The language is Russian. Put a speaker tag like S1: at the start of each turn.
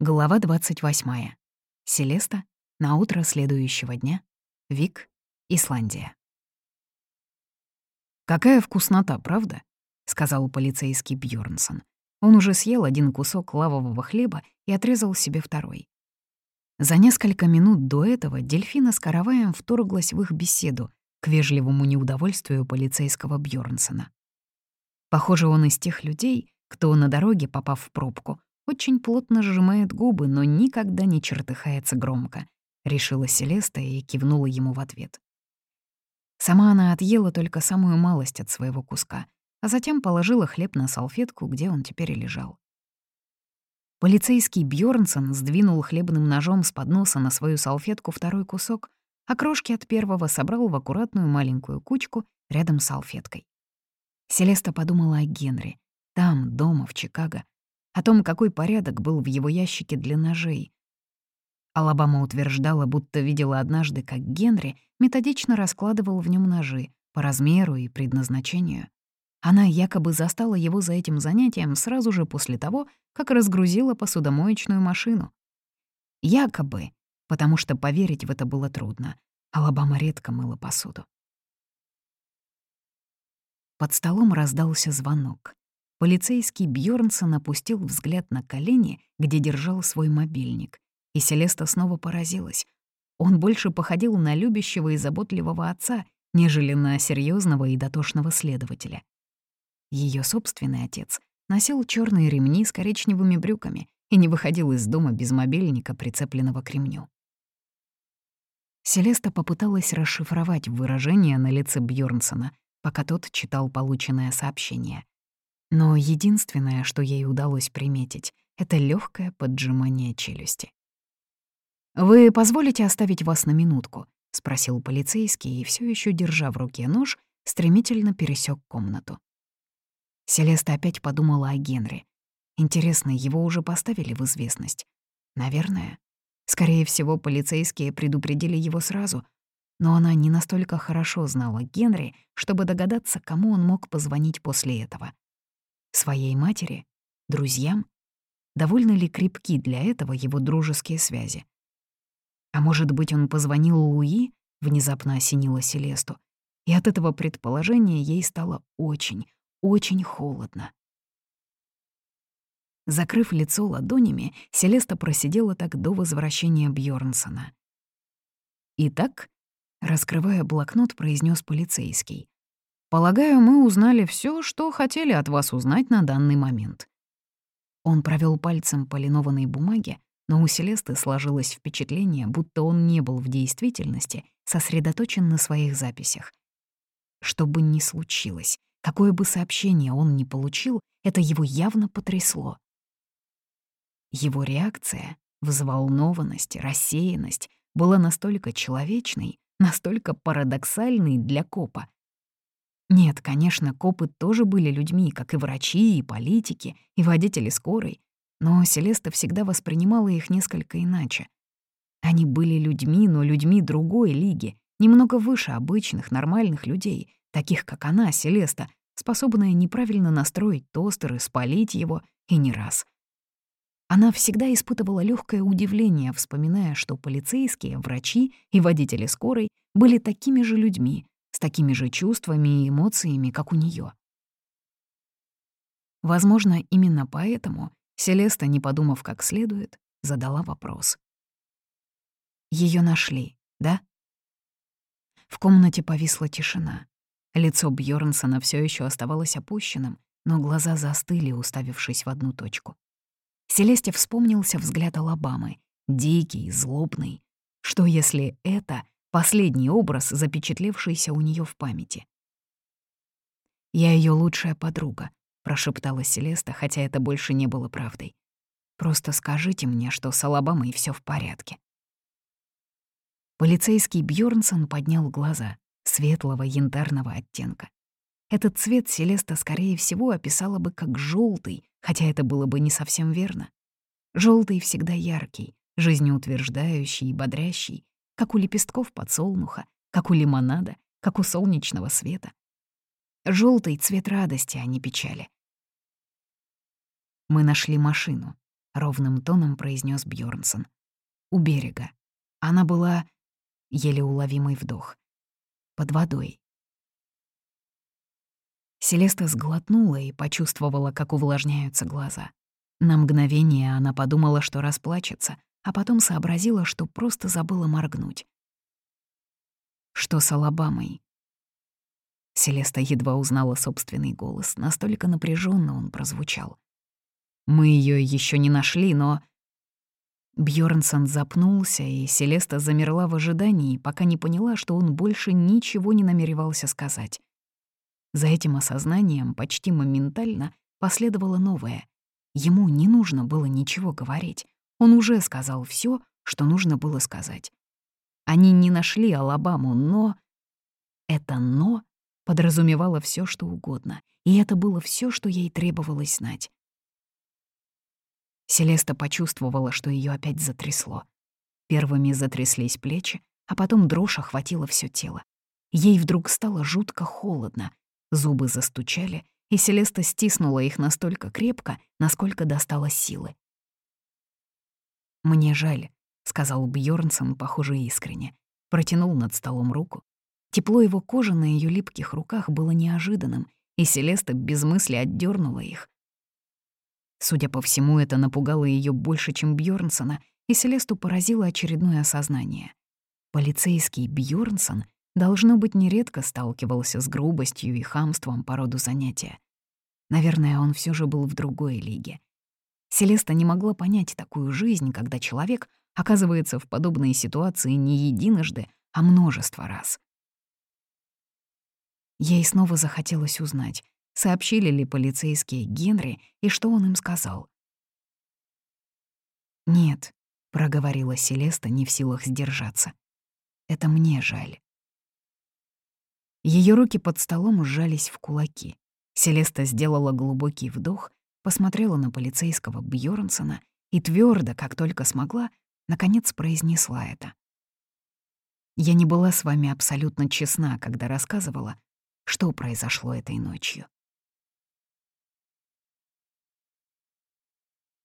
S1: Глава 28. Селеста. На утро следующего дня. Вик. Исландия. «Какая вкуснота, правда?» — сказал полицейский Бьорнсон. Он уже съел один кусок лавового хлеба и отрезал себе второй. За несколько минут до этого дельфина с караваем вторглась в их беседу к вежливому неудовольствию полицейского Бьорнсона. Похоже, он из тех людей, кто на дороге, попав в пробку, очень плотно сжимает губы, но никогда не чертыхается громко, решила Селеста и кивнула ему в ответ. Сама она отъела только самую малость от своего куска, а затем положила хлеб на салфетку, где он теперь и лежал. Полицейский Бьорнсон сдвинул хлебным ножом с подноса на свою салфетку второй кусок, а крошки от первого собрал в аккуратную маленькую кучку рядом с салфеткой. Селеста подумала о Генри, там, дома, в Чикаго, о том, какой порядок был в его ящике для ножей. Алабама утверждала, будто видела однажды, как Генри методично раскладывал в нем ножи по размеру и предназначению. Она якобы застала его за этим занятием сразу же после того, как разгрузила посудомоечную машину. Якобы, потому что поверить в это было трудно. Алабама редко мыла посуду. Под столом раздался звонок. Полицейский Бьорнсон опустил взгляд на колени, где держал свой мобильник, и Селеста снова поразилась. Он больше походил на любящего и заботливого отца, нежели на серьезного и дотошного следователя. Ее собственный отец носил черные ремни с коричневыми брюками и не выходил из дома без мобильника, прицепленного к ремню. Селеста попыталась расшифровать выражение на лице Бьорнсона, пока тот читал полученное сообщение. Но единственное, что ей удалось приметить, это легкое поджимание челюсти. «Вы позволите оставить вас на минутку?» — спросил полицейский и, все еще держа в руке нож, стремительно пересек комнату. Селеста опять подумала о Генри. Интересно, его уже поставили в известность? Наверное. Скорее всего, полицейские предупредили его сразу, но она не настолько хорошо знала Генри, чтобы догадаться, кому он мог позвонить после этого. Своей матери? Друзьям? Довольно ли крепки для этого его дружеские связи? А может быть, он позвонил Луи, внезапно осенило Селесту, и от этого предположения ей стало очень, очень холодно. Закрыв лицо ладонями, Селеста просидела так до возвращения Бьорнсона. «Итак», — раскрывая блокнот, произнес полицейский, Полагаю, мы узнали все, что хотели от вас узнать на данный момент». Он провел пальцем по линованной бумаге, но у Селесты сложилось впечатление, будто он не был в действительности сосредоточен на своих записях. Что бы ни случилось, какое бы сообщение он ни получил, это его явно потрясло. Его реакция, взволнованность, рассеянность была настолько человечной, настолько парадоксальной для копа, нет, конечно, копы тоже были людьми, как и врачи, и политики, и водители скорой, но Селеста всегда воспринимала их несколько иначе. Они были людьми, но людьми другой лиги, немного выше обычных, нормальных людей, таких как она, Селеста, способная неправильно настроить тостер и спалить его, и не раз. Она всегда испытывала легкое удивление, вспоминая, что полицейские, врачи и водители скорой были такими же людьми, с такими же чувствами и эмоциями, как у нее. Возможно, именно поэтому Селеста, не подумав как следует, задала вопрос. Ее нашли, да? В комнате повисла тишина. Лицо Бьорнсона все еще оставалось опущенным, но глаза застыли, уставившись в одну точку. Селесте вспомнился взгляд Алабамы, дикий, злобный. Что если это Последний образ, запечатлевшийся у нее в памяти. «Я ее лучшая подруга», — прошептала Селеста, хотя это больше не было правдой. «Просто скажите мне, что с Алабамой все в порядке». Полицейский Бьорнсон поднял глаза, светлого янтарного оттенка. Этот цвет Селеста, скорее всего, описала бы как желтый, хотя это было бы не совсем верно. Желтый всегда яркий, жизнеутверждающий и бодрящий, как у лепестков подсолнуха, как у лимонада, как у солнечного света. Желтый цвет радости, а не печали. Мы нашли машину. — ровным тоном произнес Бьорнсон. «У берега. Она была...» — еле уловимый вдох. «Под водой». Селеста сглотнула и почувствовала, как увлажняются глаза. На мгновение она подумала, что расплачется, а потом сообразила, что просто забыла моргнуть. «Что с Алабамой?» Селеста едва узнала собственный голос, настолько напряженно он прозвучал. «Мы ее еще не нашли, но...» Бьорнсон запнулся, и Селеста замерла в ожидании, пока не поняла, что он больше ничего не намеревался сказать. За этим осознанием почти моментально последовало новое. Ему не нужно было ничего говорить. Он уже сказал все, что нужно было сказать. Они не нашли Алабаму, но... Это «но» подразумевало все, что угодно, и это было все, что ей требовалось знать. Селеста почувствовала, что ее опять затрясло. Первыми затряслись плечи, а потом дрожь охватила все тело. Ей вдруг стало жутко холодно, зубы застучали, и Селеста стиснула их настолько крепко, насколько достала силы. «Мне жаль», — сказал Бьорнсон, похоже, искренне. Протянул над столом руку, Тепло его кожи на ее липких руках было неожиданным, и Селеста без мысли отдернула их. Судя по всему, это напугало ее больше, чем Бьорнсона, и Селесту поразило очередное осознание. Полицейский Бьорнсон, должно быть, нередко сталкивался с грубостью и хамством по роду занятия. Наверное, он все же был в другой лиге. Селеста не могла понять такую жизнь, когда человек оказывается в подобной ситуации не единожды, а множество раз. Ей снова захотелось узнать, сообщили ли полицейские Генри и что он им сказал. «Нет», — проговорила Селеста, не в силах сдержаться. «Это мне жаль». Ее руки под столом сжались в кулаки. Селеста сделала глубокий вдох, посмотрела на полицейского Бьорнсона и твердо, как только смогла, наконец произнесла это. «Я не была с вами абсолютно честна, когда рассказывала, что произошло этой ночью.